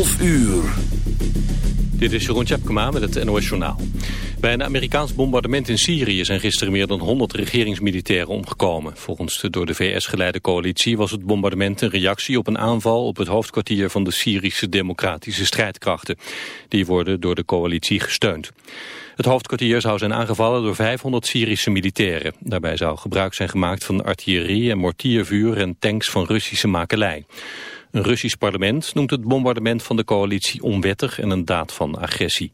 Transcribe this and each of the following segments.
12 uur. Dit is Jeroen Tjepkema met het NOS Journaal. Bij een Amerikaans bombardement in Syrië zijn gisteren meer dan 100 regeringsmilitairen omgekomen. Volgens de door de VS geleide coalitie was het bombardement een reactie op een aanval op het hoofdkwartier van de Syrische democratische strijdkrachten. Die worden door de coalitie gesteund. Het hoofdkwartier zou zijn aangevallen door 500 Syrische militairen. Daarbij zou gebruik zijn gemaakt van artillerie en mortiervuur en tanks van Russische makelij. Een Russisch parlement noemt het bombardement van de coalitie onwettig en een daad van agressie.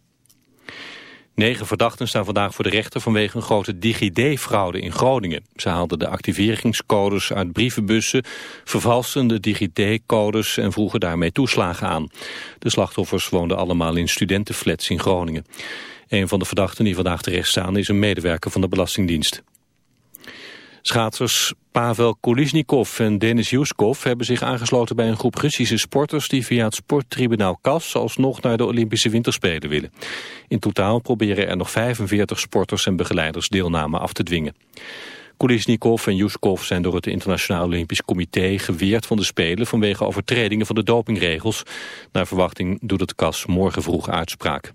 Negen verdachten staan vandaag voor de rechter vanwege een grote DigiD-fraude in Groningen. Ze haalden de activeringscodes uit brievenbussen, vervalsten de DigiD-codes en vroegen daarmee toeslagen aan. De slachtoffers woonden allemaal in studentenflats in Groningen. Een van de verdachten die vandaag terecht staan is een medewerker van de Belastingdienst. Schaatsers Pavel Kulisnikov en Denis Yuskov hebben zich aangesloten bij een groep Russische sporters die via het sporttribunaal KAS alsnog naar de Olympische Winterspelen willen. In totaal proberen er nog 45 sporters en begeleiders deelname af te dwingen. Kulisnikov en Yuskov zijn door het Internationaal Olympisch Comité geweerd van de Spelen vanwege overtredingen van de dopingregels. Naar verwachting doet het KAS morgen vroeg uitspraak.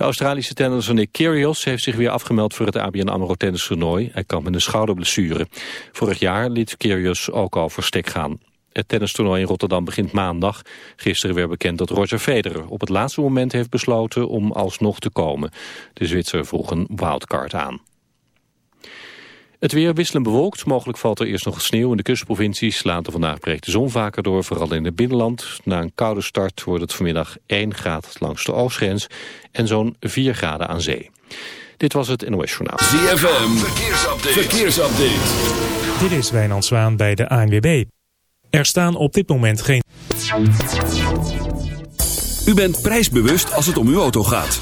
De Australische tennisser Nick Kyrgios heeft zich weer afgemeld voor het ABN AMRO tennistoernooi. Hij kan met een schouderblessure. Vorig jaar liet Kyrgios ook al voor stek gaan. Het tennistoernooi in Rotterdam begint maandag. Gisteren werd bekend dat Roger Federer op het laatste moment heeft besloten om alsnog te komen. De Zwitser vroeg een wildcard aan. Het weer wisselen bewolkt. Mogelijk valt er eerst nog sneeuw in de kustprovincies. Later vandaag breekt de zon vaker door, vooral in het binnenland. Na een koude start wordt het vanmiddag 1 graad langs de oostgrens en zo'n 4 graden aan zee. Dit was het NOS Journaal. ZFM, verkeersupdate. verkeersupdate. Dit is Wijnand Zwaan bij de ANWB. Er staan op dit moment geen... U bent prijsbewust als het om uw auto gaat.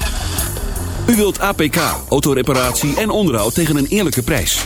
U wilt APK, autoreparatie en onderhoud tegen een eerlijke prijs.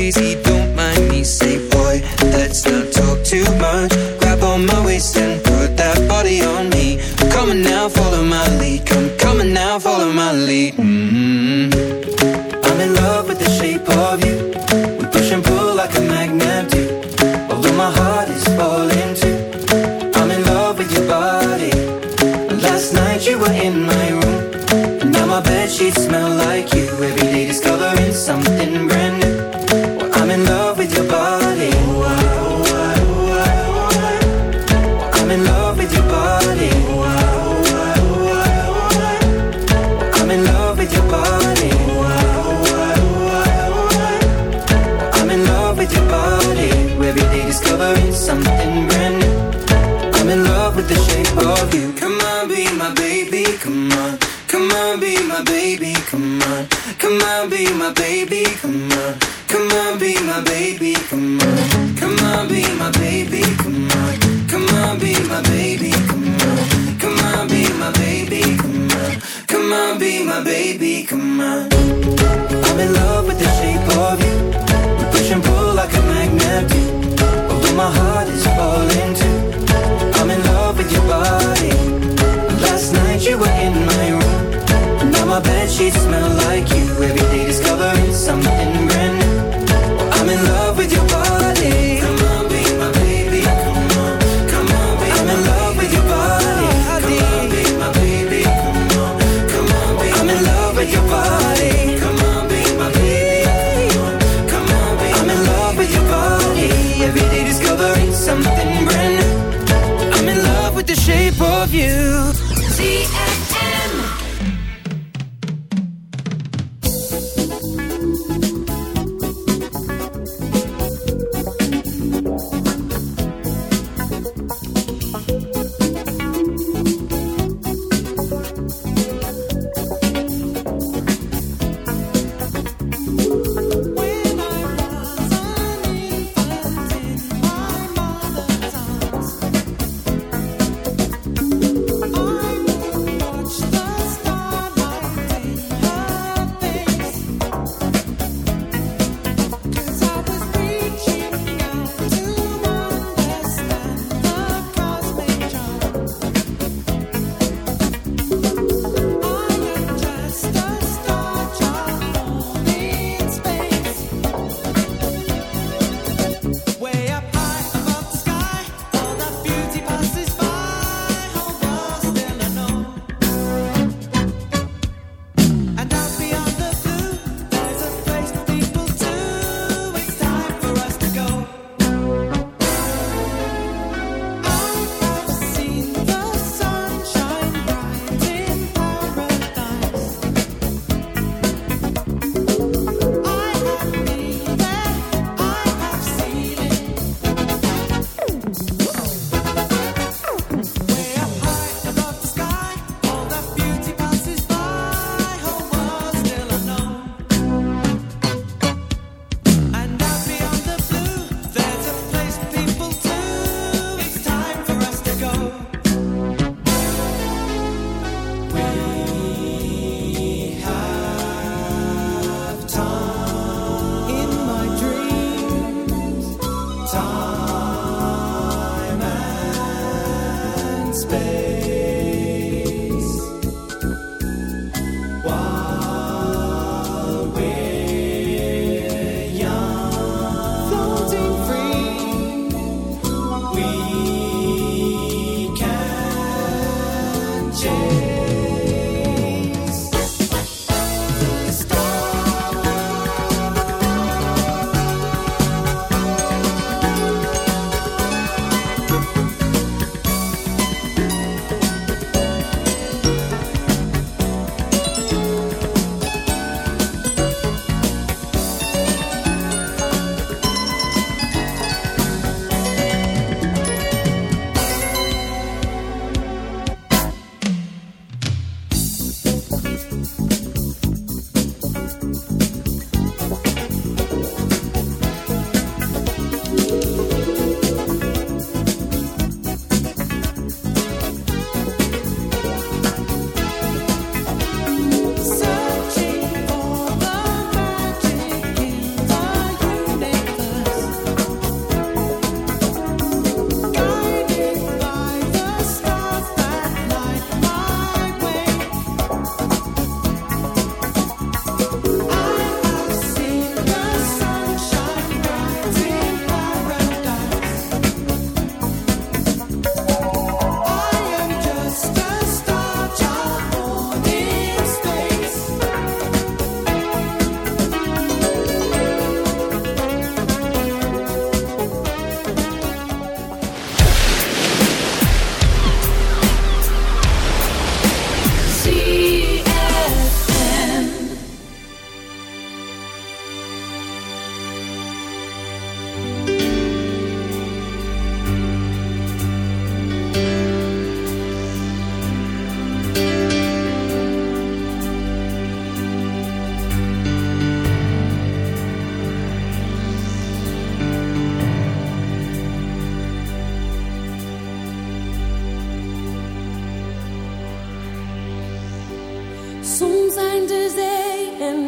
Soms zijn de zee en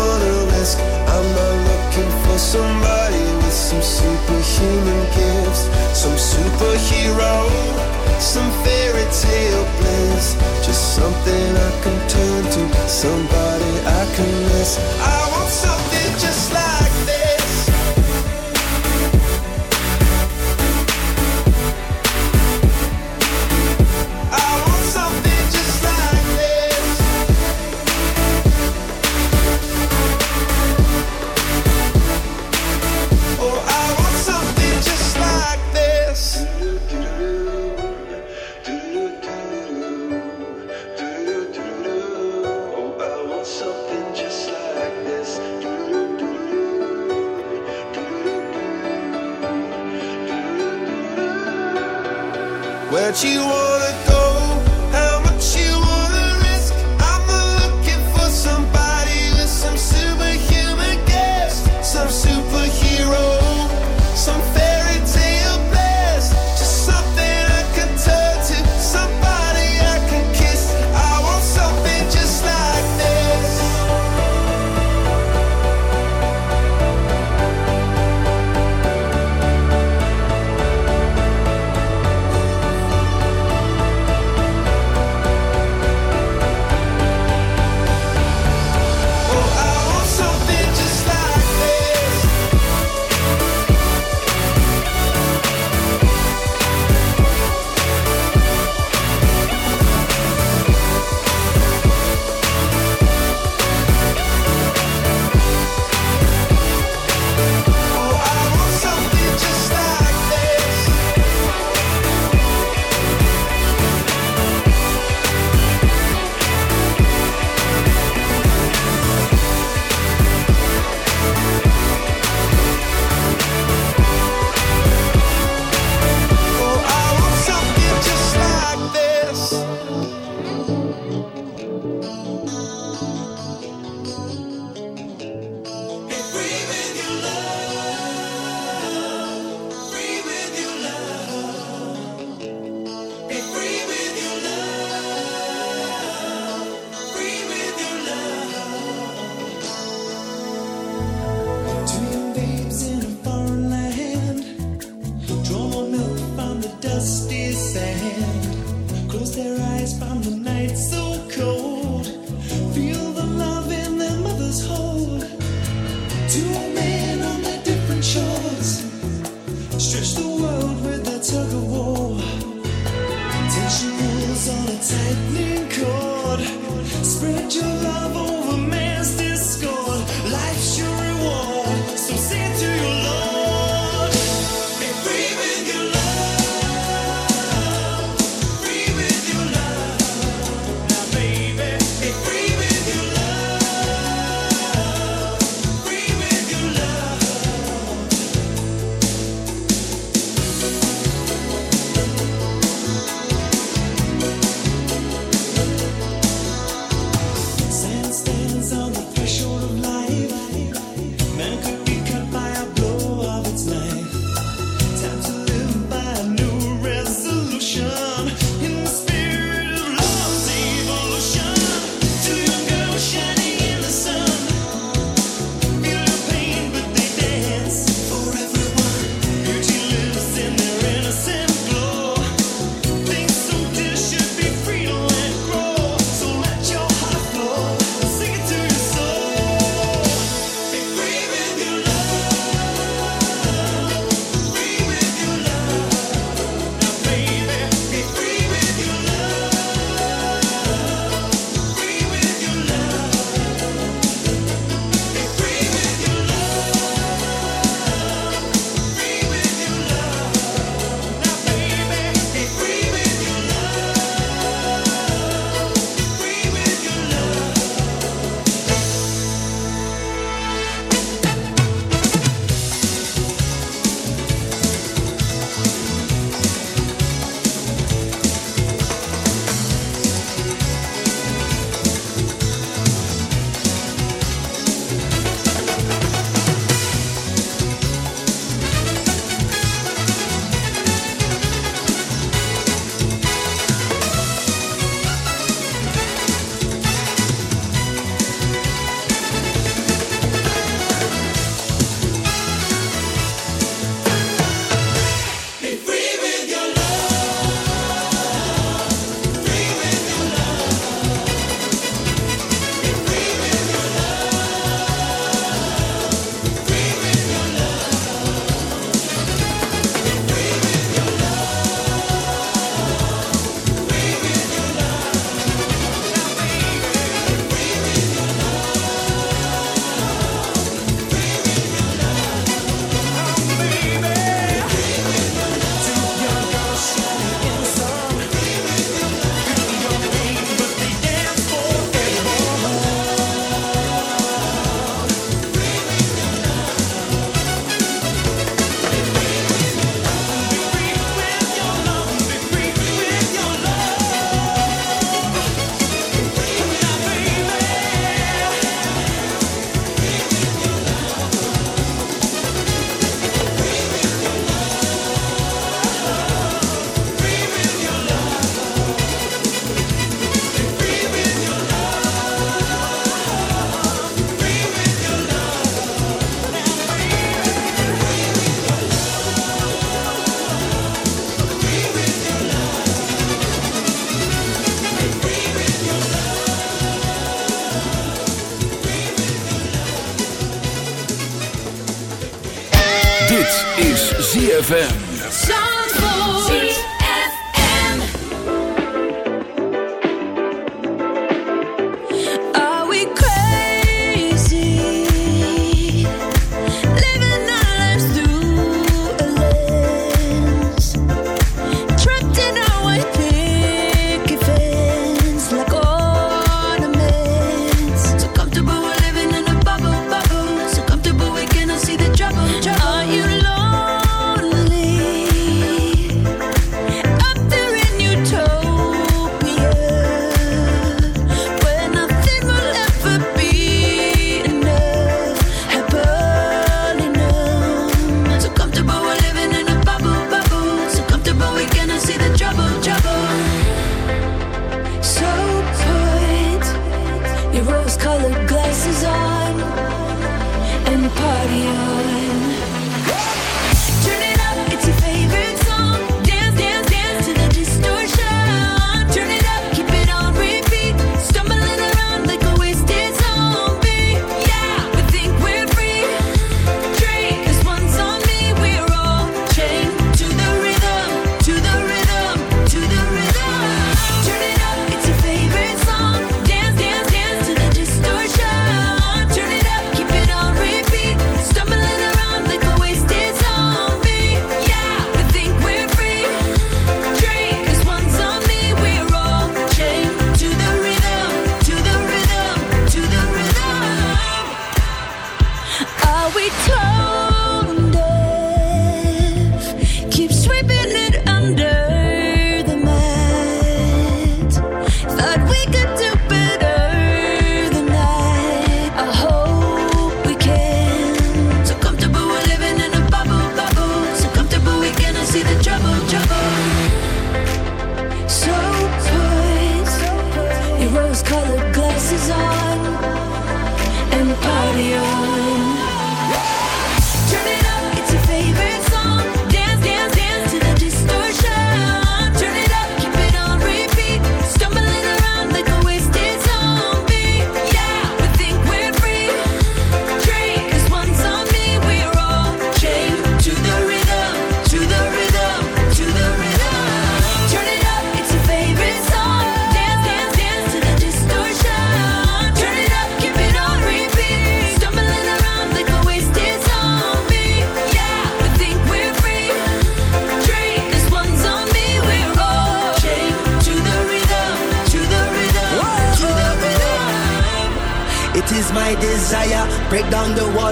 somebody I can miss.